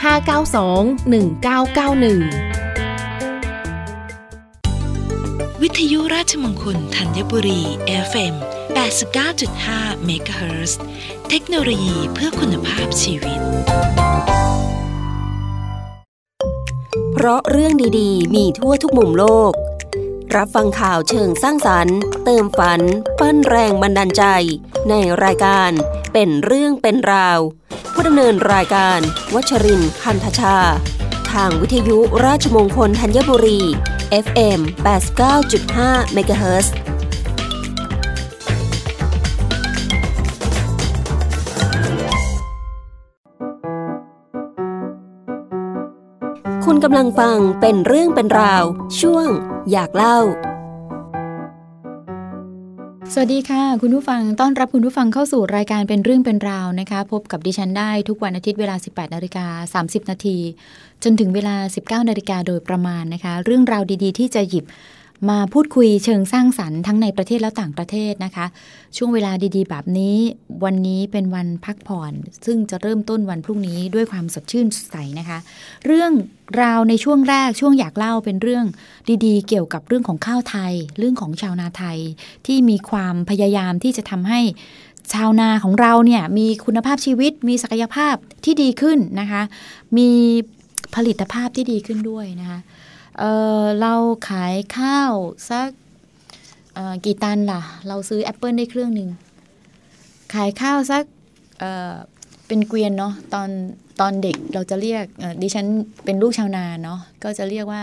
592 1991 วิทยุราชมงคลธัญบุรี FM 89.5 MHz เทคโนโลยีเพื่อคุณภาพชีวิต เพราะเรื่องดีๆ มีทั่วทุกมุมโลก รับฟังข่าวเชิงสร้างสรรค์ เติมฝัน ปั้นแรงบันดาลใจ ในรายการเป็นเรื่องเป็นราว ผู้ดำเนินรายการ วัชรินทร์คันธชา ทางวิทยุราชมงคลธัญบุรี FM 89.5 MHz คุณกำลังฟังเป็นเรื่องเป็นราว ช่วง อยากเล่า สวัสดีค่ะ คุณผู้ฟังต้อนรับคุณผู้ฟังเข้าสู่รายการเป็นเรื่องเป็นราวนะคะ พบกับดิฉันได้ทุกวันอาทิตย์เวลา 18นาฬิกา30 นาที จนถึงเวลา 19นาฬิกาโดยประมาณนะคะ เรื่องราวดีๆ ที่จะหยิบ มาพูดคุยเชิงสร้างสรรค์ทั้งในประเทศและต่างประเทศนะคะ ช่วงเวลาดีๆ แบบนี้ วันนี้เป็นวันพักผ่อน ซึ่งจะเริ่มต้นวันพรุ่งนี้ด้วยความสดชื่นใสนะคะ เรื่องราวในช่วงแรกช่วงอยากเล่าเป็นเรื่องดีๆ เกี่ยวกับเรื่องของข้าวไทย เรื่องของชาวนาไทย ที่มีความพยายามที่จะทำให้ชาวนาของเราเนี่ยมีคุณภาพชีวิต มีศักยภาพที่ดีขึ้นนะคะ มีผลิตภาพที่ดีขึ้นด้วยนะคะ เเราขายข้าวสักกี่ตันล่ะ เราซื้อแอปเปิลได้เครื่องหนึ่งขายข้าวสักเเป็นเกวียนเนาะตอนตอนเด็กเราจะเรียกดิฉันเป็นลูกชาวนาเนาะก็จะเรียกว่า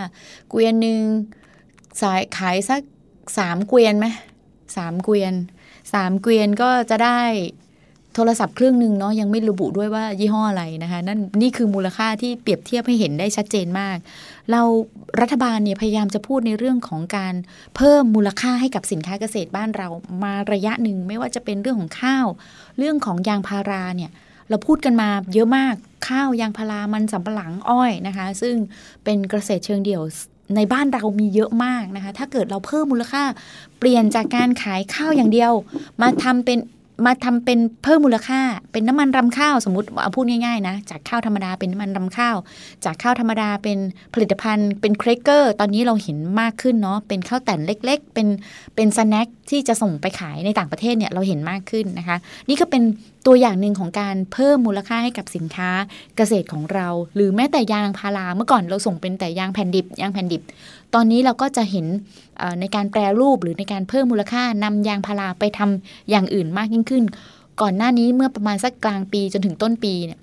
เกวียนหนึ่งสายขายสักสามเกวียนไหมสามเกวียนสามเกวียนก็จะได้ โทรศัพท์เครื่องหนึ่งเนาะยังไม่ระบุด้วยว่ายี่ห้ออะไรนะคะนั่นนี่คือมูลค่าที่เปรียบเทียบให้เห็นได้ชัดเจนมาก เรารัฐบาลเนี่ยพยายามจะพูดในเรื่องของการเพิ่มมูลค่าให้กับสินค้าเกษตรบ้านเรามาระยะหนึ่งไม่ว่าจะเป็นเรื่องของข้าว เรื่องของยางพาราเนี่ยเราพูดกันมาเยอะมากข้าวยางพารามันสำปะหลังอ้อยนะคะ ซึ่งเป็นเกษตรเชิงเดี่ยวในบ้านเรามีเยอะมากนะคะ ถ้าเกิดเราเพิ่มมูลค่า เปลี่ยนจากการขายข้าวอย่างเดียว มาทำเป็น มาทำเป็นเพิ่มมูลค่า เป็นน้ำมันรำข้าวสมมติเอาพูดง่ายๆนะ จากข้าวธรรมดาเป็นน้ำมันรำข้าว จากข้าวธรรมดาเป็นผลิตภัณฑ์ เป็นเครกเกอร์ ตอนนี้เราเห็นมากขึ้นเนาะเป็นข้าวแต่นเล็ก ๆ เป็นเป็นสแน็คที่จะส่งไปขายในต่างประเทศเนี่ยเราเห็นมากขึ้นนะคะ นี่ก็เป็นตัวอย่างหนึ่งของการเพิ่มมูลค่าให้กับสินค้าเกษตรของเรา หรือแม้แต่ยางพาราเมื่อก่อนเราส่งเป็นแต่ยางแผ่นดิบยางแผ่นดิบ ตอนนี้เราก็จะเห็นในการแปรรูปหรือในการเพิ่มมูลค่านำยางพาราไปทำอย่างอื่นมากยิ่งขึ้น ก่อนหน้านี้เมื่อประมาณสักกลางปีจนถึงต้นปีเนี่ย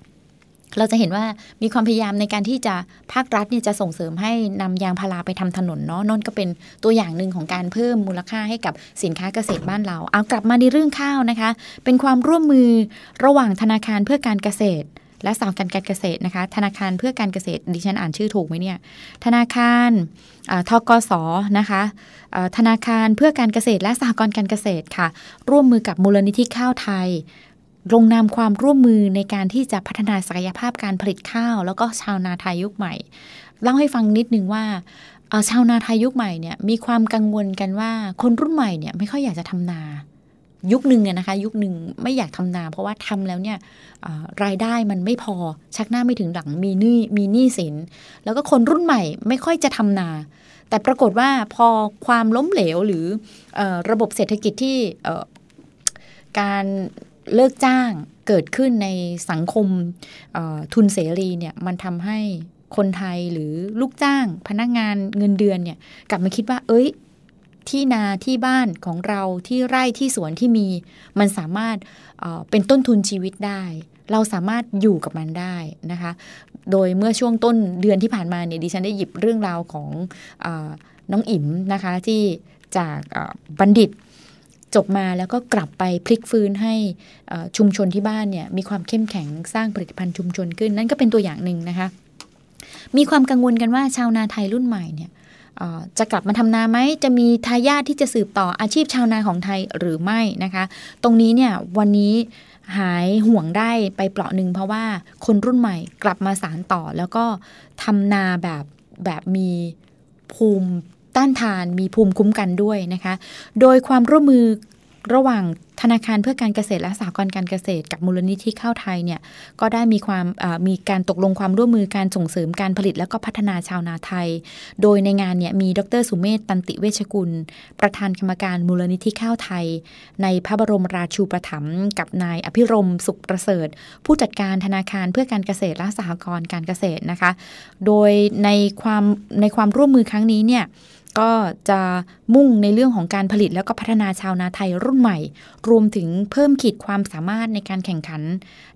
เราจะเห็นว่ามีความพยายามในการที่จะภาครัฐเนี่ยจะส่งเสริมให้นำยางพาราไปทำถนนเนาะนั่นก็เป็นตัวอย่างหนึ่งของการเพิ่มมูลค่าให้กับสินค้าเกษตรบ้านเรา เอากลับมาในเรื่องข้าวนะคะ เป็นความร่วมมือระหว่างธนาคารเพื่อการเกษตร และสหการการเกษตรนะคะ ธนาคารเพื่อการเกษตรดิฉันอ่านชื่อถูกไหมเนี่ยธนาคารทกสนะคะธนาคารเพื่อการเกษตร และสหกรณ์การเกษตรค่ะ ร่วมมือกับมูลนิธิข้าวไทยลงนามความร่วมมือในการที่จะพัฒนาศักยภาพการผลิตข้าว แล้วก็ชาวนาไทยยุคใหม่ เล่าให้ฟังนิดนึงว่าชาวนาไทยยุคใหม่เนี่ยมีความกังวลกันว่าคนรุ่นใหม่เนี่ยไม่ค่อยอยากจะทำนา ยุคหนึ่งเนี่ยนะคะ ยุคหนึ่งไม่อยากทำนา เพราะว่าทำแล้วเนี่ยรายได้มันไม่พอชักหน้าไม่ถึงหลังมีหนี้มีหนี้สิน แล้วก็คนรุ่นใหม่ไม่ค่อยจะทำนา แต่ปรากฏว่าพอความล้มเหลวหรืออระบบเศรษฐกิจที่การเลิกจ้างเกิดขึ้นในสังคมทุนเสรีเนี่ยมันทำให้คนไทยหรือลูกจ้าง พนักงานเงินเดือนเนี่ยกลับมาคิดว่า เอ้ย ที่นาที่บ้านของเราที่ไร่ที่สวนที่มี มันสามารถเป็นต้นทุนชีวิตได้ เราสามารถอยู่กับมันได้นะคะ โดยเมื่อช่วงต้นเดือนที่ผ่านมาเนี่ยดิฉันได้หยิบเรื่องราวของอน้องอิ๋มนะคะที่จากบัณฑิตจบมาแล้วก็กลับไปพลิกฟื้นให้ชุมชนที่บ้านเนี่ยมีความเข้มแข็งสร้างผลิตภัณฑ์ชุมชนขึ้น นั่นก็เป็นตัวอย่างหนึ่งนะคะ มีความกังวลกันว่าชาวนาไทยรุ่นใหม่เนี่ย จะกลับมาทำนาไหมจะมีทายาทที่จะสืบต่ออาชีพชาวนาของไทยหรือไม่นะคะ ตรงนี้เนี่ยวันนี้หายห่วงได้ไปเปราะหนึ่งเพราะว่าคนรุ่นใหม่กลับมาสารต่อ แล้วก็ทำนาแบบแบบมีภูมิต้านทานมีภูมิคุ้มกันด้วยนะคะ โดยความร่วมมือ ระหว่างธนาคารเพื่อการเกษตรและสหกรณ์การเกษตร กับมูลนิธิข้าวไทยเนี่ยก็ได้มีความมีการตกลงความร่วมมือการส่งเสริมการผลิตและก็พัฒนาชาวนาไทย โดยในงานเนี่ยมีดรสุเมธตันติเวชกุล ประธานกรรมการมูลนิธิข้าวไทย ในพระบรมราชูปถัมภ์กับนายอภิรมสุขประเสริฐ ผู้จัดการธนาคารเพื่อการเกษตรและสหกรณ์การเกษตรนะคะ โดยในความในความร่วมมือครั้งนี้เนี่ย ก็จะมุ่งในเรื่องของการผลิตแล้วก็พัฒนาชาวนาไทยรุ่นใหม่ รวมถึงเพิ่มขีดความสามารถในการแข่งขัน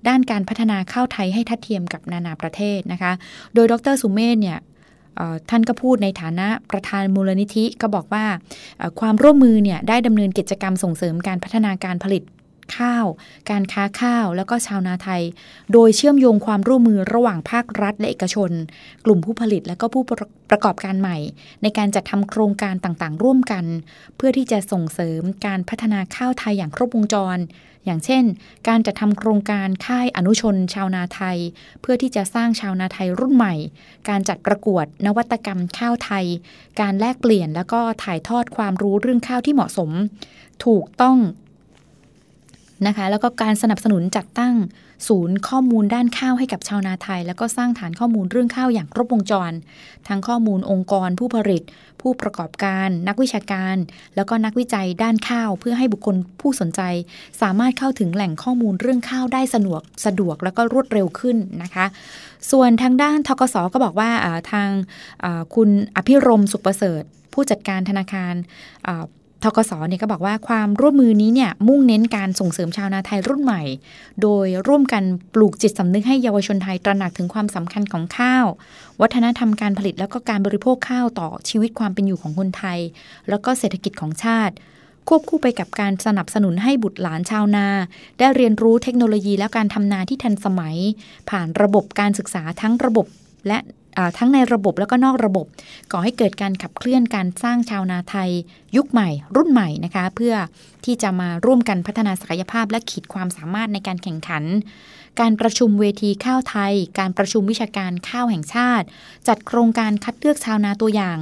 ด้านการพัฒนาข้าวไทยให้ทัดเทียมกับนานาประเทศนะคะ โดยดรสุเมธเนี่ยท่านก็พูดในฐานะประธานมูลนิธิก็บอกว่าความร่วมมือเนี่ยได้ดำเนินกิจกรรมส่งเสริมการพัฒนาการผลิต ข้าว การค้าข้าว แล้วก็ชาวนาไทย โดยเชื่อมโยงความร่วมมือระหว่างภาครัฐและเอกชน กลุ่มผู้ผลิตและก็ผู้ประกอบการใหม่ ในการจัดทำโครงการต่างๆ ร่วมกัน เพื่อที่จะส่งเสริมการพัฒนาข้าวไทยอย่างครบวงจร อย่างเช่น การจัดทำโครงการค่ายอนุชน ชาวนาไทย เพื่อที่จะสร้างชาวนาไทยรุ่นใหม่ การจัดประกวดนวัตกรรมข้าวไทย การแลกเปลี่ยนแล้วก็ถ่ายทอดความรู้เรื่องข้าวที่เหมาะสม ถูกต้อง นะคะ แล้วก็การสนับสนุนจัดตั้งศูนย์ข้อมูลด้านข้าวให้กับชาวนาไทย แล้วก็สร้างฐานข้อมูลเรื่องข้าวอย่างครบวงจร ทั้งข้อมูลองค์กร ผู้ผลิต ผู้ประกอบการ นักวิชาการ แล้วก็นักวิจัยด้านข้าว เพื่อให้บุคคลผู้สนใจ สามารถเข้าถึงแหล่งข้อมูลเรื่องข้าวได้สะดวกสะดวกแล้วก็รวดเร็วขึ้นนะคะ ส่วนทางด้านทกศก็บอกว่าทางคุณอภิรมสุขประเสริฐ ผู้จัดการธนาคาร ทกศเนี่ยก็บอกว่าความร่วมมือนี้เนี่ยมุ่งเน้นการส่งเสริมชาวนาไทยรุ่นใหม่ โดยร่วมกันปลูกจิตสำนึกให้เยาวชนไทยตระหนักถึงความสำคัญของข้าว วัฒนธรรมการผลิตแล้วก็การบริโภคข้าวต่อชีวิตความเป็นอยู่ของคนไทย แล้วก็เศรษฐกิจของชาติ ควบคู่ไปกับการสนับสนุนให้บุตรหลานชาวนา ได้เรียนรู้เทคโนโลยีและการทำนาที่ทันสมัย ผ่านระบบการศึกษาทั้งระบบและ ทั้งในระบบแล้วก็นอกระบบ ก่อให้เกิดการขับเคลื่อนการสร้างชาวนาไทย ยุคใหม่ รุ่นใหม่นะคะ เพื่อที่จะมาร่วมกันพัฒนาศักยภาพและขีดความสามารถในการแข่งขัน การประชุมเวทีข้าวไทย การประชุมวิชาการข้าวแห่งชาติ จัดโครงการคัดเลือกชาวนาตัวอย่าง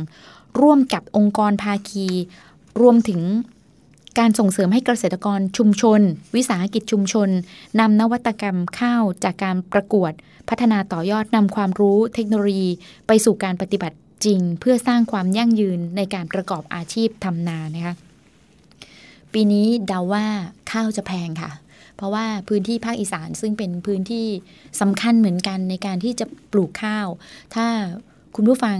ร่วมกับองค์กรภาคี รวมถึง การส่งเสริมให้เกษตรกรชุมชน วิสาหกิจชุมชนนำนวัตกรรมข้าวจากการประกวด พัฒนาต่อยอดนำความรู้เทคโนโลยี ไปสู่การปฏิบัติจริง เพื่อสร้างความยั่งยืนในการประกอบอาชีพทำนานะคะปีนี้เดาว่าข้าวจะแพงค่ะ เพราะว่าพื้นที่ภาคอีสานซึ่งเป็นพื้นที่สำคัญเหมือนกันในการที่จะปลูกข้าว ถ้าคุณผู้ฟัง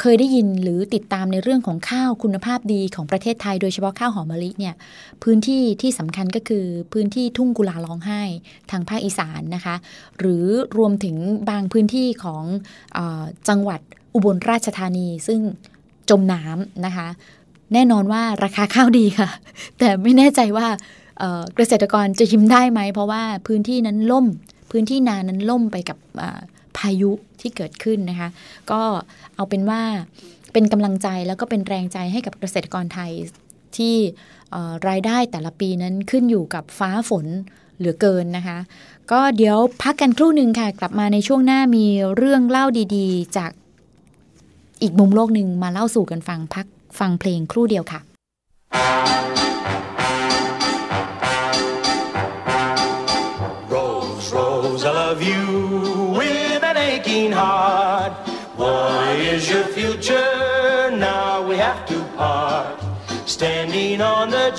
เคยได้ยินหรือติดตามในเรื่องของข้าวคุณภาพดีของประเทศไทยโดยเฉพาะข้าวหอมมะลิเนี่ยพื้นที่ที่สำคัญก็คือพื้นที่ทุ่งกุลาร้องไห้ทางภาคอีสานนะคะ หรือรวมถึงบางพื้นที่ของอจังหวัดอุบลราชธานี ซึ่งจมน้ำนะคะ แน่นอนว่าราคาข้าวดีค่ะ แต่ไม่แน่ใจว่าเกษตรกรจะยิ้มได้ไหม เพราะว่าพื้นที่นั้นล่ม พื้นที่นานั้นล่มไปกับ พายุที่เกิดขึ้นนะคะ ก็เอาเป็นว่าเป็นกำลังใจแล้วก็เป็นแรงใจให้กับเกษตรกรไทยที่รายได้แต่ละปีนั้นขึ้นอยู่กับฟ้าฝนเหลือเกินนะคะ ก็เดี๋ยวพักกันครู่หนึ่งค่ะ กลับมาในช่วงหน้ามีเรื่องเล่าดีๆ จากอีกมุมโลกหนึ่งมาเล่าสู่กันฟังพักฟังเพลงครู่เดียวค่ะ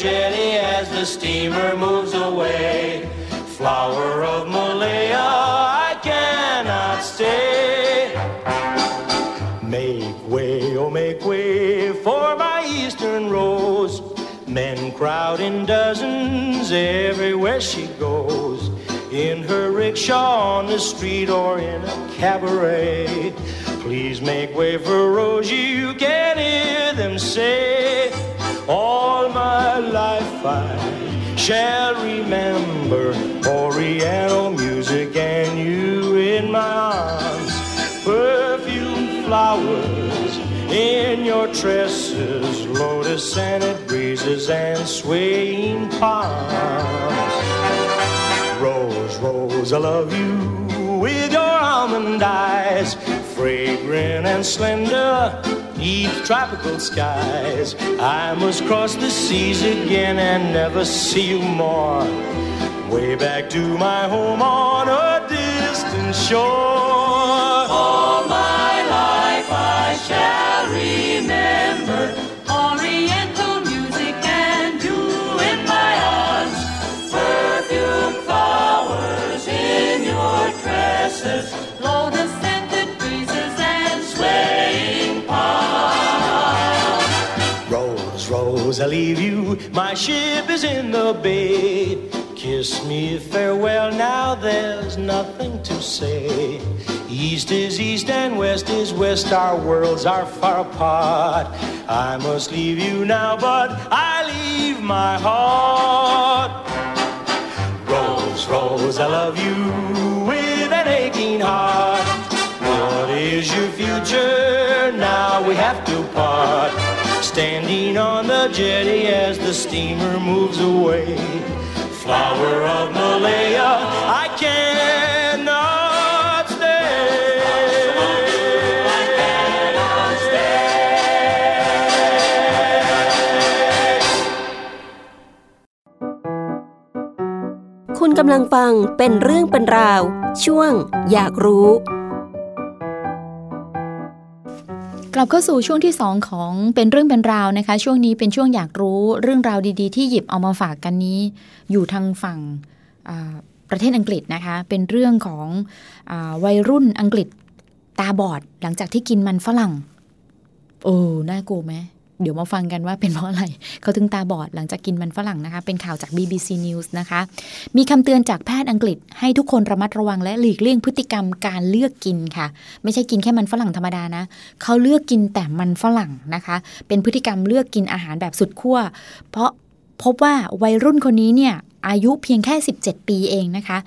jetty as the steamer moves away. Flower of Malaya, I cannot stay. Make way, oh, make way for my eastern rose. Men crowd in dozens everywhere she goes. In her rickshaw on the street or in a cabaret. Please make way for Rose, you can hear them say, All my life I shall remember Oriental music and you in my arms. Perfume flowers in your tresses, lotus scented breezes and swaying palms. Rose, Rose, I love you with your almond eyes fragrant and slender, neath tropical skies. I must cross the seas again and never see you more. Way back to my home on a distant shore. I leave you. My ship is in the bay. Kiss me farewell now, there's nothing to say. East is east and west is west, our worlds are far apart. I must leave you now, but I leave my heart. Rose, Rose, I love you with an aching heart. What is your future? Now we have to part. Standing on the jetty as the steamer moves away. Flower of Malaya, I cannot stay. I cannot stay. คุณกำลังฟังเป็นเรื่องเป็นราว ช่วงอยากรู้ กลับเข้าสู่ช่วงที่ 2 ของเป็นเรื่องเป็นราวนะคะ ช่วงนี้เป็นช่วงอยากรู้เรื่องราวดีๆ ที่หยิบเอามาฝากกันนี้ อยู่ทางฝั่งประเทศอังกฤษนะคะ เป็นเรื่องของอวัยรุ่นอังกฤษตาบอดหลังจากที่กินมันฝรั่ง โอ้ น่ากลัวไหม เดี๋ยวมาฟังกันว่าเป็นเพราะอะไร เขาถึงตาบอดหลังจากกินมันฝรั่งนะคะ เป็นข่าวจาก BBC News นะคะ มีคำเตือนจากแพทย์อังกฤษ ให้ทุกคนระมัดระวังและหลีกเลี่ยงพฤติกรรมการเลือกกินค่ะ ไม่ใช่กินแค่มันฝรั่งธรรมดานะ เขาเลือกกินแต่มันฝรั่งนะคะ เป็นพฤติกรรมเลือกกินอาหารแบบสุดขั้ว เพราะพบว่าวัยรุ่นคนนี้เนี่ยอายุเพียงแค่ 17 ปีเองนะคะ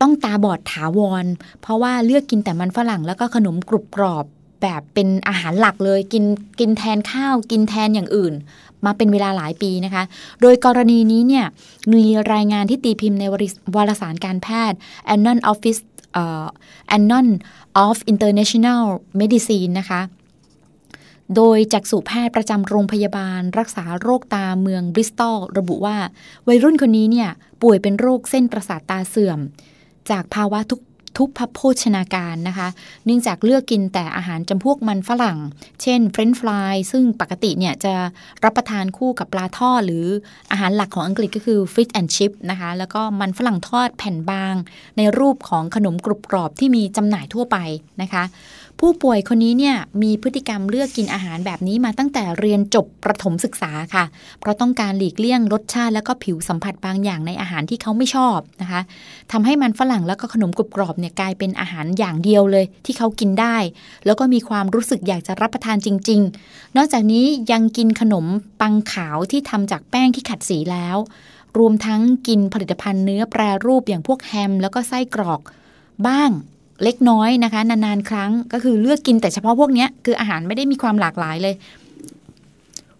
ต้องตาบอดถาวร เพราะว่าเลือกกินแต่มันฝรั่งแล้วก็ขนมกรุบกรอบ แบบเป็นอาหารหลักเลย กินกินแทนข้าวกินแทนอย่างอื่น มาเป็นเวลาหลายปีนะคะ โดยกรณีนี้เนี่ยมีรายงานที่ตีพิมพ์ในวารสารการแพทย์ Annon Office เอ่อ Annon of International Medicine นะคะโดยจักษุแพทย์ประจำโรงพยาบาล รักษาโรคตาเมืองบริสตอลระบุว่า วัยรุ่นคนนี้เนี่ยป่วยเป็นโรคเส้นประสาทตาเสื่อม จากภาวะทุก ทุพพโภชนาการนะคะ เนื่องจากเลือกกินแต่อาหารจำพวกมันฝรั่ง เช่นเฟรนช์ฟรายซึ่งปกติเนี่ยจะรับประทานคู่กับปลาทอดหรืออาหารหลักของอังกฤษก็คือฟิชแอนด์ชิพนะคะ แล้วก็มันฝรั่งทอดแผ่นบาง ในรูปของขนมกรุบกรอบที่มีจำหน่ายทั่วไปนะคะ ผู้ป่วยคนนี้เนี่ยมีพฤติกรรมเลือกกินอาหารแบบนี้มาตั้งแต่เรียนจบประถมศึกษาค่ะ เพราะต้องการหลีกเลี่ยงรสชาติแล้วก็ผิวสัมผัสบางอย่างในอาหารที่เขาไม่ชอบนะคะทำให้มันฝรั่งแล้วก็ขนมกรุบกรอบเนี่ยกลายเป็นอาหารอย่างเดียวเลย ที่เขากินได้ แล้วก็มีความรู้สึกอยากจะรับประทานจริง ๆ นอกจากนี้ยังกินขนมปังขาวที่ทำจากแป้งที่ขัดสีแล้ว รวมทั้งกินผลิตภัณฑ์เนื้อแปรรูปอย่างพวกแฮม แล้วก็ไส้กรอกบ้าง เล็กน้อยนะคะ นานๆ ครั้งก็คือเลือกกินแต่เฉพาะพวกนี้คืออาหารไม่ได้มีความหลากหลายเลย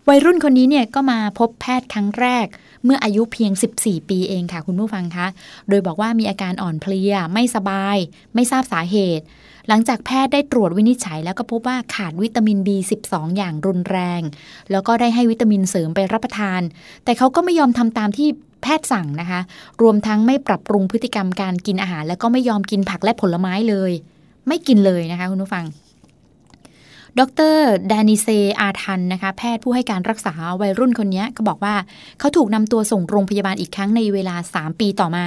วัยรุ่นคนนี้เนี่ยก็มาพบแพทย์ครั้งแรก เมื่ออายุเพียง 14 ปีเองค่ะ คุณผู้ฟังคะ โดยบอกว่ามีอาการอ่อนเพลีย ไม่สบาย ไม่ทราบสาเหตุ หลังจากแพทย์ได้ตรวจวินิจฉัย แล้วก็พบว่าขาดวิตามิน B12 อย่างรุนแรง แล้วก็ได้ให้วิตามินเสริมไปรับประทาน แต่เขาก็ไม่ยอมทำตามที่ แพทย์สั่งนะคะ รวมทั้งไม่ปรับปรุงพฤติกรรมการกินอาหาร แล้วก็ไม่ยอมกินผักและผลไม้เลย ไม่กินเลยนะคะคุณผู้ฟังดรดานิเซอาทันนะคะ แพทย์ผู้ให้การรักษาวัยรุ่นคนนี้ก็บอกว่าเขาถูกนำตัวส่งโรงพยาบาลอีกครั้งในเวลา 3 ปีต่อมา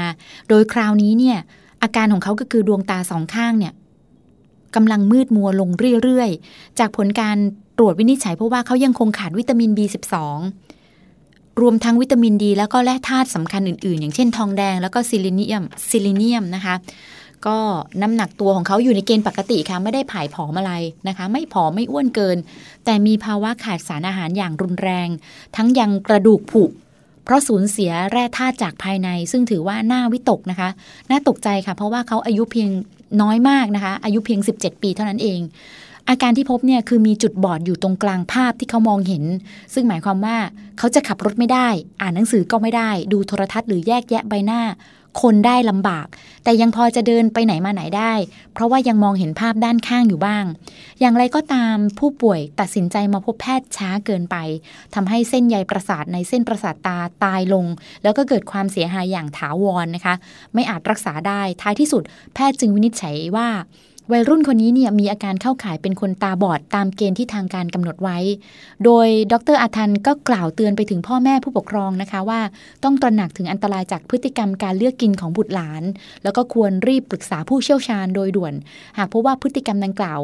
โดยคราวนี้เนี่ยอาการของเขาก็คือดวงตาสองข้างเนี่ยกำลังมืดมัวลงเรื่อย ๆ จากผลการตรวจวินิจฉัยเพราะว่าเขายังคงขาดวิตามิน B12 รวมทั้งวิตามินดี แล้วก็แร่ธาตุสำคัญอื่นๆ อย่างเช่นทองแดงแล้วก็ซิลิเนียมซิลิเนียมนะคะ ก็น้ำหนักตัวของเขาอยู่ในเกณฑ์ปกติค่ะไม่ได้ผายผอมอะไรนะคะ ไม่ผอมไม่อ้วนเกิน แต่มีภาวะขาดสารอาหารอย่างรุนแรง ทั้งยังกระดูกผุเพราะสูญเสียแร่ธาตุจากภายใน ซึ่งถือว่าน่าวิตกนะคะ น่าตกใจค่ะ เพราะว่าเขาอายุเพียงน้อยมากนะคะ อายุเพียง 17 ปีเท่านั้นเอง อาการที่พบเนี่ยคือมีจุดบอดอยู่ตรงกลางภาพที่เขามองเห็น ซึ่งหมายความว่าเขาจะขับรถไม่ได้ อ่านหนังสือก็ไม่ได้ ดูโทรทัศน์หรือแยกแยะใบหน้า คนได้ลำบาก แต่ยังพอจะเดินไปไหนมาไหนได้ เพราะว่ายังมองเห็นภาพด้านข้างอยู่บ้าง อย่างไรก็ตามผู้ป่วยตัดสินใจมาพบแพทย์ช้าเกินไปทำให้เส้นใยประสาทในเส้นประสาทตาตายลง แล้วก็เกิดความเสียหายอย่างถาวรนะคะ ไม่อาจรักษาได้ท้ายที่สุดแพทย์จึงวินิจฉัยว่า วัยรุ่นคนนี้เนี่ยมีอาการเข้าข่ายเป็นคนตาบอดตามเกณฑ์ที่ทางการกำหนดไว้ โดยดรอาทันก็กล่าวเตือนไปถึงพ่อแม่ผู้ปกครองนะคะว่า ต้องตระหนักถึงอันตรายจากพฤติกรรมการเลือกกินของบุตรหลาน แล้วก็ควรรีบปรึกษาผู้เชี่ยวชาญโดยด่วน หากพบว่าพฤติกรรมดังกล่าว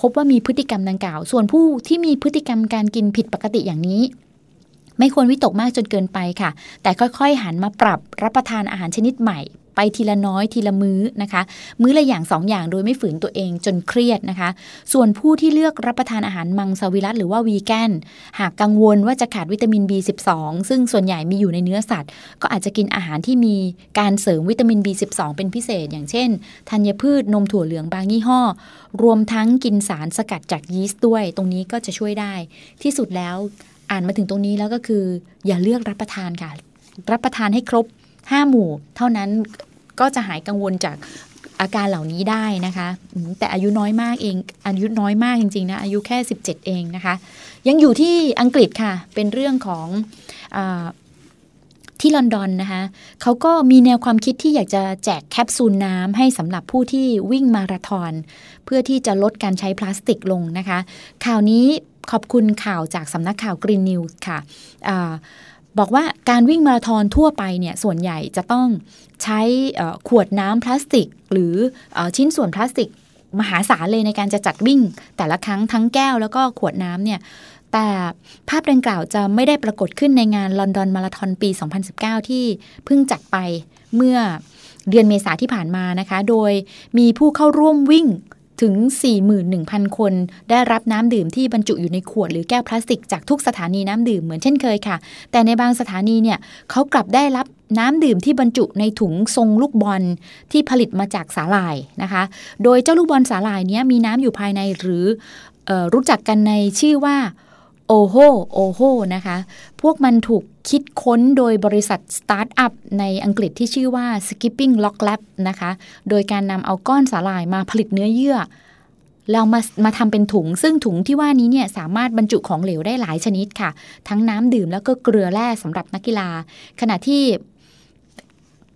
พบว่ามีพฤติกรรมดังกล่าว ส่วนผู้ที่มีพฤติกรรมการกินผิดปกติอย่างนี้ไม่ควรวิตกมากจนเกินไปค่ะ แต่ค่อยๆ หันมาปรับรับประทานอาหารชนิดใหม่ ไปทีละน้อยทีละมื้อนะคะ มื้อละอย่างสองอย่างโดยไม่ฝืนตัวเองจนเครียดนะคะ ส่วนผู้ที่เลือกรับประทานอาหารมังสวิรัตหรือว่าวีแกนหากกังวลว่าจะขาดวิตามิน B12 ซึ่งส่วนใหญ่มีอยู่ในเนื้อสัตว์ ก็อาจจะกินอาหารที่มีการเสริมวิตามิน B12 เป็นพิเศษ อย่างเช่นธัญพืชนมถั่วเหลืองบางยี่ห้อ รวมทั้งกินสารสกัดจากยีสต์ด้วย ตรงนี้ก็จะช่วยได้ ที่สุดแล้วอ่านมาถึงตรงนี้แล้วก็คือ อย่าเลือกรับประทานค่ะ รับประทานให้ครบ 5 หมู่ เท่านั้นก็จะหายกังวลจากอาการเหล่านี้ได้นะคะ แต่อายุน้อยมากเองอายุน้อยมากจริงๆนะอายุแค่ 17 เองนะคะ ยังอยู่ที่อังกฤษค่ะ เป็นเรื่องของอที่ลอนดอนนะคะเขาก็มีแนวความคิดที่อยากจะแจกแคปซูลน้ำให้สำหรับผู้ที่วิ่งมาราธอน เพื่อที่จะลดการใช้พลาสติกลงนะคะ ข่าวนี้ขอบคุณข่าวจากสำนักข่าว Green News ค่ะ บอกว่าการวิ่งมาราธอนทั่วไปเนี่ยส่วนใหญ่จะต้องใช้ขวดน้ำพลาสติก หรือเออชิ้นส่วนพลาสติกมหาศาลเลยในการจะจัดวิ่ง แต่ละครั้งทั้งแก้วแล้วก็ขวดน้ำเนี่ยแต่ภาพดังกล่าวจะไม่ได้ปรากฏขึ้นในงานลอนดอนมาราธอนปี 2019 ที่เพิ่งจัดไปเมื่อเดือนเมษาที่ผ่านมานะคะ โดยมีผู้เข้าร่วมวิ่ง ถึง 41,000 คนได้รับน้ำดื่มที่บรรจุอยู่ในขวดหรือแก้วพลาสติกจากทุกสถานีน้ำดื่มเหมือนเช่นเคยค่ะ แต่ในบางสถานีเนี่ยเขากลับได้รับน้ำดื่มที่บรรจุในถุงทรงลูกบอลที่ผลิตมาจากสาหร่ายนะคะ โดยเจ้าลูกบอลสาหร่ายนี้มีน้ำอยู่ภายในหรือออรู้จักกันในชื่อว่า Ooho Ooho นะคะ พวกมันถูกคิดค้นโดยบริษัทสตาร์ทอัพในอังกฤษที่ชื่อว่า Skipping Rocks Lab นะคะ โดยการนำเอาก้อนสาหร่ายมาผลิตเนื้อเยื่อแล้วมามาทำเป็นถุง ซึ่งถุงที่ว่านี้เนี่ยสามารถบรรจุของเหลวได้หลายชนิดค่ะ ทั้งน้ำดื่มแล้วก็เกลือแร่สำหรับนักกีฬา ขณะที่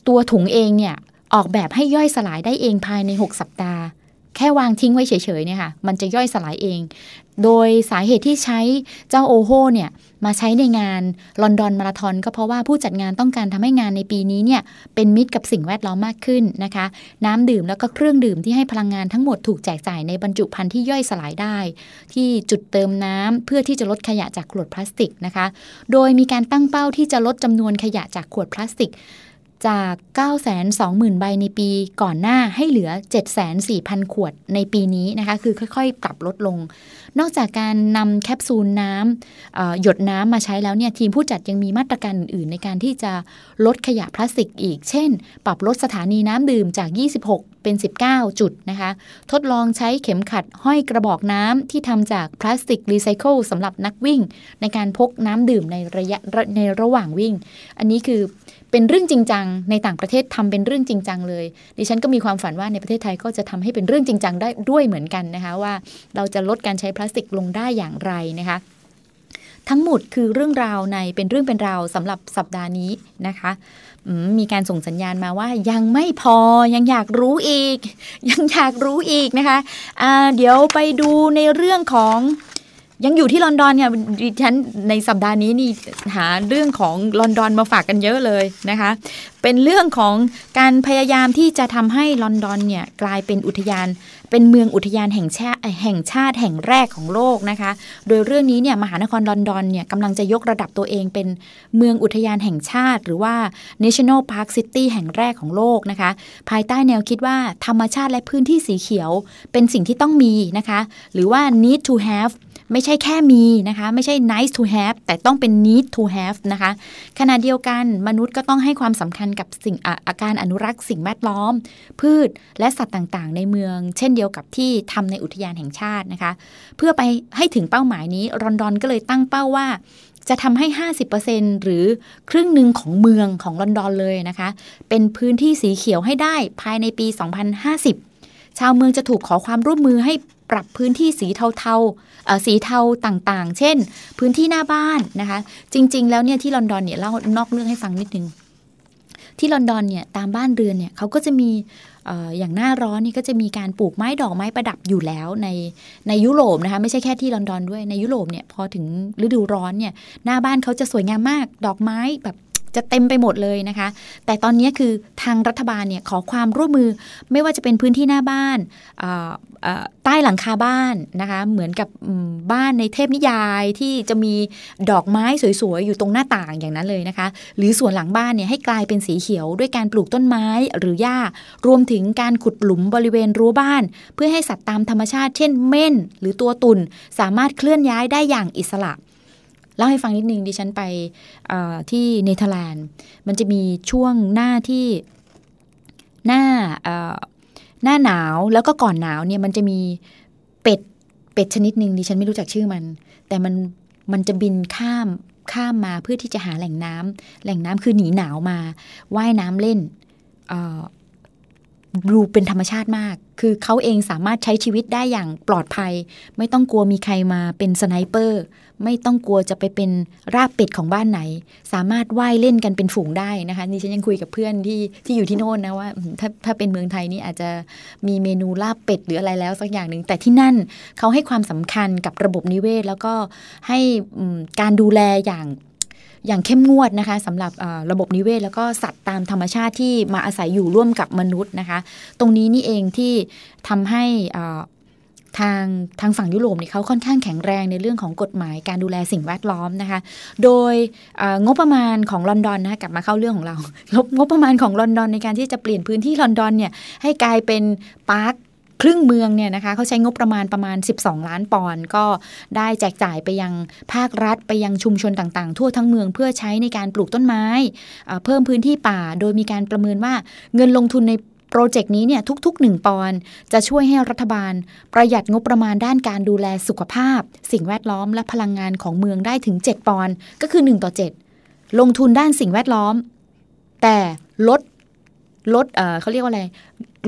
ตัวถุงเองเนี่ยออกแบบให้ย่อยสลายได้เองภายใน 6 สัปดาห์ แค่วางทิ้งไว้เฉยๆเนี่ยค่ะมันจะย่อยสลายเอง โดยสาเหตุที่ใช้เจ้าโอโฮเนี่ยมาใช้ในงานลอนดอนมาราธอนก็เพราะว่าผู้จัดงานต้องการทำให้งานในปีนี้เนี่ยเป็นมิตรกับสิ่งแวดล้อมมากขึ้นนะคะ น้ำดื่มแล้วก็เครื่องดื่มที่ให้พลังงานทั้งหมดถูกแจกจ่ายในบรรจุภัณฑ์ที่ย่อยสลายได้ ที่จุดเติมน้ำเพื่อที่จะลดขยะจากขวดพลาสติกนะคะ โดยมีการตั้งเป้าที่จะลดจำนวนขยะจากขวดพลาสติก จาก 920,000 ใบในปีก่อนหน้าให้เหลือ 7,4,000 ขวดในปีนี้นะคะ คือค่อยๆ ปรับลดลง นอกจากการนำแคปซูลน้ำหยดน้ำมาใช้แล้วเนี่ยทีมผู้จัดยังมีมาตรการอื่นๆ ในการที่จะลดขยะพลาสติกอีก เช่น ปรับลดสถานีน้ำดื่มจาก 26 เป็น 19 จุดนะคะ ทดลองใช้เข็มขัดห้อยกระบอกน้ำที่ทำจากพลาสติกรีไซเคิลสำหรับนักวิ่ง ในการพกน้ำดื่มในระยะในระหว่างวิ่ง อันนี้คือเป็นเรื่องจริงจังในต่างประเทศทำเป็นเรื่องจริงจังเลย ดิฉันก็มีความฝันว่าในประเทศไทยก็จะทำให้เป็นเรื่องจริงจังได้ด้วยเหมือนกันนะคะว่าเราจะลดการใช้พลาสติกลงได้อย่างไรนะคะ ทั้งหมดคือเรื่องราวในเป็นเรื่องเป็นราวสำหรับสัปดาห์นี้นะคะ มีการส่งสัญญาณมาว่ายังไม่พอยังอยากรู้อีก ยังอยากรู้อีกนะคะอ่าเดี๋ยวไปดูในเรื่องของยังอยู่ที่ลอนดอนเนี่ยดิฉันในสัปดาห์นี้นี่หาเรื่องของลอนดอนมาฝากกันเยอะเลยนะคะ เป็นเรื่องของการพยายามที่จะทำให้ลอนดอนเนี่ยกลายเป็นอุทยาน เป็นเมืองอุทยานแห่งชาติแห่งชาติแห่งแรกของโลกนะคะ โดยเรื่องนี้เนี่ยมหานครลอนดอนเนี่ยกำลังจะยกระดับตัวเองเป็นเมืองอุทยานแห่งชาติ หรือว่า National Park City แห่งแรกของโลกนะคะ ภายใต้แนวคิดว่าธรรมชาติและพื้นที่สีเขียว เป็นสิ่งที่ต้องมีนะคะ หรือว่า need to have ไม่ใช่แค่มีนะคะ ไม่ใช่ nice to have แต่ต้องเป็น need to have นะคะ ขณะเดียวกันมนุษย์ก็ต้องให้ความสำคัญกับสิ่งออาการอนุรักษ์สิ่งแวดล้อม พืชและสัตว์ต่างๆ ในเมือง เช่นเดียวกับที่ทำในอุทยานแห่งชาตินะคะ เพื่อไปให้ถึงเป้าหมายนี้รอนดอนก็เลยตั้งเป้าว่าจะทำให้ 50%หรือครึ่งหนึ่งของเมืองของลอนดอนเลยนะคะ เป็นพื้นที่สีเขียวให้ได้ภายในปี 2050 ชาวเมืองจะถูกขอความร่วมมือให้ปรับพื้นที่สีเทาๆ สีเทาต่างๆ เช่น พื้นที่หน้าบ้านนะคะ จริง ๆ แล้วเนี่ยที่ลอนดอนเนี่ยเล่านอกเรื่องให้ฟังนิดนึงที่ลอนดอนเนี่ยตามบ้านเรือนเนี่ยเขาก็จะมีอย่างหน้าร้อนนี่ก็จะมีการปลูกไม้ดอกไม้ประดับอยู่แล้วในในยุโรปนะคะไม่ใช่แค่ที่ลอนดอนด้วยในยุโรปเนี่ยพอถึงฤดูร้อนเนี่ยหน้าบ้านเขาจะสวยงามมากดอกไม้แบบ จะเต็มไปหมดเลยนะคะ แต่ตอนนี้คือทางรัฐบาลเนี่ยขอความร่วมมือไม่ว่าจะเป็นพื้นที่หน้าบ้านใต้หลังคาบ้านนะคะ เหมือนกับบ้านในเทพนิยายที่จะมีดอกไม้สวยๆ อยู่ตรงหน้าต่างอย่างนั้นเลยนะคะ หรือส่วนหลังบ้านเนี่ยให้กลายเป็นสีเขียวด้วยการปลูกต้นไม้หรือหญ้ารวมถึงการขุดหลุมบริเวณรั้วบ้าน เพื่อให้สัตว์ตามธรรมชาติ เช่นเม่น หรือตัวตุ่นสามารถเคลื่อนย้ายได้อย่างอิสระ เล่าให้ฟังนิดนึงดิฉันไปที่เนเธอร์แลนด์ มันจะมีช่วงหน้าที่หน้าหน้าหนาวแล้วก็ก่อนหนาวเนี่ยมันจะมีเป็ดเป็ดชนิดหนึ่งดิฉันไม่รู้จักชื่อมัน แต่มันมันจะบินข้ามข้ามมาเพื่อที่จะหาแหล่งน้ำแหล่งน้ำคือหนีหนาวมาว่ายน้ำเล่นดูเป็นธรรมชาติมาก คือเขาเองสามารถใช้ชีวิตได้อย่างปลอดภัย ไม่ต้องกลัวมีใครมาเป็น sniper ไม่ต้องกลัวจะไปเป็นลาบเป็ดของบ้านไหน สามารถว่ายเล่นกันเป็นฝูงได้นะคะนี่ฉันยังคุยกับเพื่อนที่ที่อยู่ที่โน่นนะว่าถ้าถ้าเป็นเมืองไทยนี่อาจจะมีเมนูลาบเป็ดหรืออะไรแล้วสักอย่างหนึ่งแต่ที่นั่นเขาให้ความสำคัญกับระบบนิเวศ แล้วก็ให้การดูแลอย่างอย่างเข้มงวดนะคะสำหรับระบบนิเวศ แล้วก็สัตว์ตามธรรมชาติที่มาอาศัยอยู่ร่วมกับมนุษย์นะคะ ตรงนี้นี่เองที่ทำให้อ่อ ทางทางฝั่งยุโรปเนี่ยเขาค่อนข้างแข็งแรงในเรื่องของกฎหมายการดูแลสิ่งแวดล้อมนะคะ โดยงบประมาณของลอนดอนนะคะกลับมาเข้าเรื่องของเรางบประมาณของลอนดอนในการที่จะเปลี่ยนพื้นที่ลอนดอนเนี่ยให้กลายเป็นปาร์คครึ่งเมืองเนี่ยนะคะเขาใช้งบประมาณประมาณ 12 ล้านปอนด์ก็ได้แจกจ่ายไปยังภาครัฐไปยังชุมชนต่างๆ ทั่วทั้งเมืองเพื่อใช้ในการปลูกต้นไม้ เพิ่มพื้นที่ป่า โดยมีการประเมินว่าเงินลงทุนใน โปรเจกต์นี้เนี่ยทุกๆ 1 ปอนจะช่วยให้รัฐบาล ประหยัดงบประมาณด้านการดูแลสุขภาพ สิ่งแวดล้อมและพลังงานของเมืองได้ถึง 7 ปอนก็คือ 1 ต่อ 7 ลงทุนด้านสิ่งแวดล้อม แต่ลดลดเออเขาเรียกว่าอะไร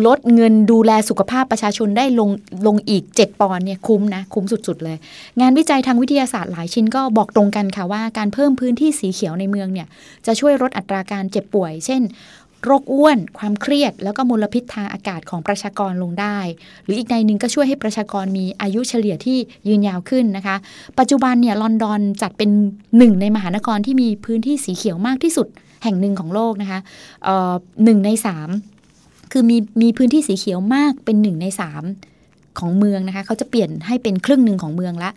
ลดเงินดูแลสุขภาพประชาชนได้ลงลงอีก 7 ปอนเนี่ยคุ้มนะ คุ้มสุดๆเลย งานวิจัยทางวิทยาศาสตร์หลายชิ้นก็บอกตรงกันค่ะว่าการเพิ่มพื้นที่สีเขียวในเมืองเนี่ยจะช่วยลดอัตราการเจ็บป่วย เช่น โรคอ้วน ความเครียด แล้วก็มลพิษทางอากาศของประชากรลงได้ หรืออีกในหนึ่งก็ช่วยให้ประชากรมีอายุเฉลี่ยที่ยืนยาวขึ้นนะคะ ปัจจุบันเนี่ยลอนดอนจัดเป็นหนึ่งในมหานครที่มีพื้นที่สีเขียวมากที่สุดแห่งหนึ่งของโลกนะคะหนึ่งในสามคือมีมีพื้นที่สีเขียวมากเป็นหนึ่งในสามของเมืองนะคะเขาจะเปลี่ยนให้เป็นครึ่งหนึ่งของเมืองละ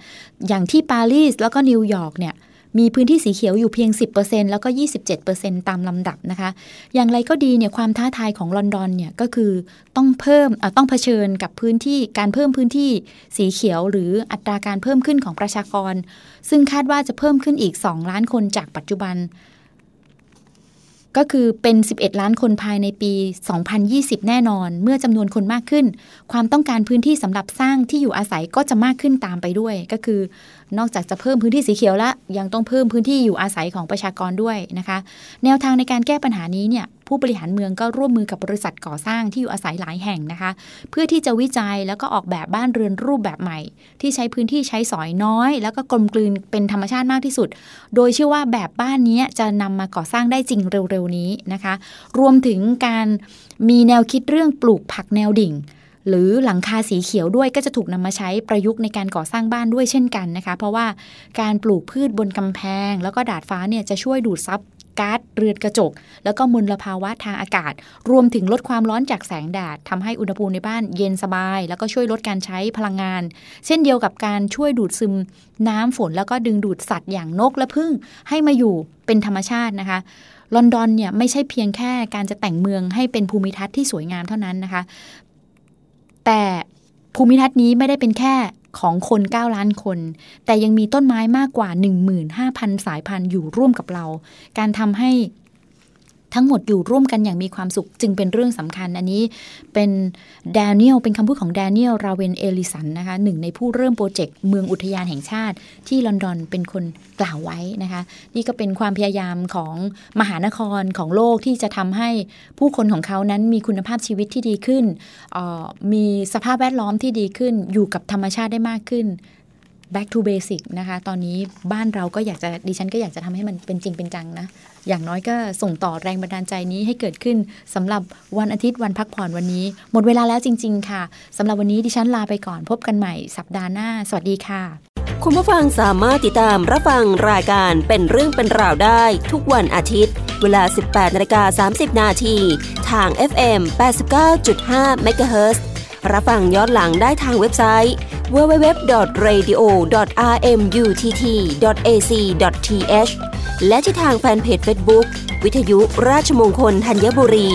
อย่างที่ปารีสแล้วก็นิวยอร์กเนี่ย มีพื้นที่สีเขียวอยู่เพียง 10%แล้วก็ 27%ตามลำดับนะคะ อย่างไรก็ดีเนี่ยความท้าทายของลอนดอนเนี่ยก็คือต้องเพิ่มต้องเผชิญกับพื้นที่การเพิ่มพื้นที่สีเขียว หรืออัตราการเพิ่มขึ้นของประชากร ซึ่งคาดว่าจะเพิ่มขึ้นอีก 2 ล้านคนจากปัจจุบัน ก็คือเป็น 11 ล้านคนภายในปี 2020 แน่นอน เมื่อจำนวนคนมากขึ้น ความต้องการพื้นที่สำหรับสร้างที่อยู่อาศัยก็จะมากขึ้นตามไปด้วย ก็คือนอกจากจะเพิ่มพื้นที่สีเขียวแล้วยังต้องเพิ่มพื้นที่อยู่อาศัยของประชากรด้วยนะคะ แนวทางในการแก้ปัญหานี้เนี่ยผู้บริหารเมืองก็ร่วมมือกับบริษัทก่อสร้างที่อยู่อาศัยหลายแห่งนะคะ เพื่อที่จะวิจัยแล้วก็ออกแบบบ้านเรือนรูปแบบใหม่ ที่ใช้พื้นที่ใช้สอยน้อย แล้วก็กลมกลืนเป็นธรรมชาติมากที่สุด โดยเชื่อว่าแบบบ้านนี้จะนำมาก่อสร้างได้จริงเร็วๆนี้นะคะ รวมถึงการมีแนวคิดเรื่องปลูกผักแนวดิ่ง หรือหลังคาสีเขียวด้วยก็จะถูกนำมาใช้ประยุกต์ในการก่อสร้างบ้านด้วยเช่นกันนะคะ เพราะว่าการปลูกพืชบนกำแพง แล้วก็ดาดฟ้าเนี่ยจะช่วยดูดซับก๊าซเรือนกระจก แล้วก็มลภาวะทางอากาศ รวมถึงลดความร้อนจากแสงแดดทำให้อุณหภูมิในบ้านเย็นสบาย แล้วก็ช่วยลดการใช้พลังงาน เช่นเดียวกับการช่วยดูดซึมน้ำฝน แล้วก็ดึงดูดสัตว์อย่างนกและผึ้งให้มาอยู่เป็นธรรมชาตินะคะลอนดอนเนี่ยไม่ใช่เพียงแค่การจะแต่งเมืองให้เป็นภูมิทัศน์ที่สวยงามเท่านั้นนะคะ แต่ภูมิทัศน์นี้ไม่ได้เป็นแค่ของคน 9 ล้านคน แต่ยังมีต้นไม้มากกว่า 15,000 สายพันธุ์อยู่ร่วมกับเรา การทำให้ ทั้งหมดอยู่ร่วมกันอย่างมีความสุขจึงเป็นเรื่องสำคัญ อันนี้เป็นแดเนียลเป็นคำพูดของแดเนียลราเวนเอลิสันนะคะหนึ่งในผู้เริ่มโปรเจกต์เมืองอุทยานแห่งชาติ ที่ลอนดอนเป็นคนกล่าวไว้นะคะนี่ก็เป็นความพยายามของมหานครของโลกที่จะทำให้ผู้คนของเขานั้นมีคุณภาพชีวิตที่ดีขึ้นออมีสภาพแวดล้อมที่ดีขึ้น อยู่กับธรรมชาติได้มากขึ้น back to basic นะคะ ตอนนี้บ้านเราก็อยากจะดิฉันก็อยากจะทำให้มันเป็นจริงเป็นจังนะ อย่างน้อยก็ส่งต่อแรงบันดาลใจนี้ให้เกิดขึ้นสำหรับวันอาทิตย์วันพักผ่อนวันนี้ หมดเวลาแล้วจริง ๆ ค่ะสำหรับวันนี้ดิฉันลาไปก่อนพบกันใหม่สัปดาห์หน้า สวัสดีค่ะ คุณผู้ฟังสามารถติดตามรับฟังรายการเป็นเรื่องเป็นราวได้ ทุกวันอาทิตย์ เวลา 18นาฬิกา30 นาทีทาง FM 89.5 MHz รับฟังย้อนหลังได้ทางเว็บไซต์ www.radio.rmutt.ac.th และที่ทางแฟนเพจ Facebook วิทยุราชมงคลธัญบุรี